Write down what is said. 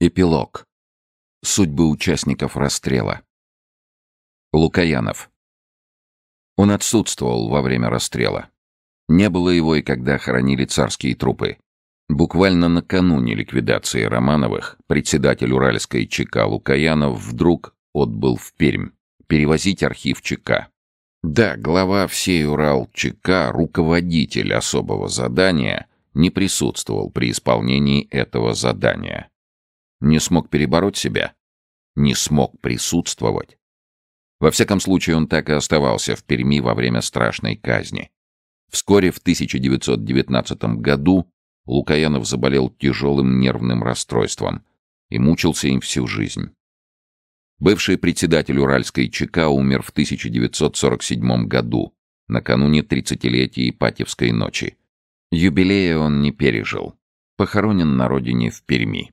Эпилог. Судьбы участников расстрела. Лукаянов. Он отсутствовал во время расстрела. Не было его и когда хоронили царские трупы. Буквально накануне ликвидации Романовых председатель Уральской ЧК Лукаянов вдруг отбыл в Пермь перевозить архив ЧК. Да, глава всей Урал ЧК, руководитель особого задания, не присутствовал при исполнении этого задания. Не смог перебороть себя? Не смог присутствовать? Во всяком случае, он так и оставался в Перми во время страшной казни. Вскоре, в 1919 году, Лукаянов заболел тяжелым нервным расстройством и мучился им всю жизнь. Бывший председатель Уральской ЧК умер в 1947 году, накануне 30-летия Ипатьевской ночи. Юбилея он не пережил. Похоронен на родине в Перми.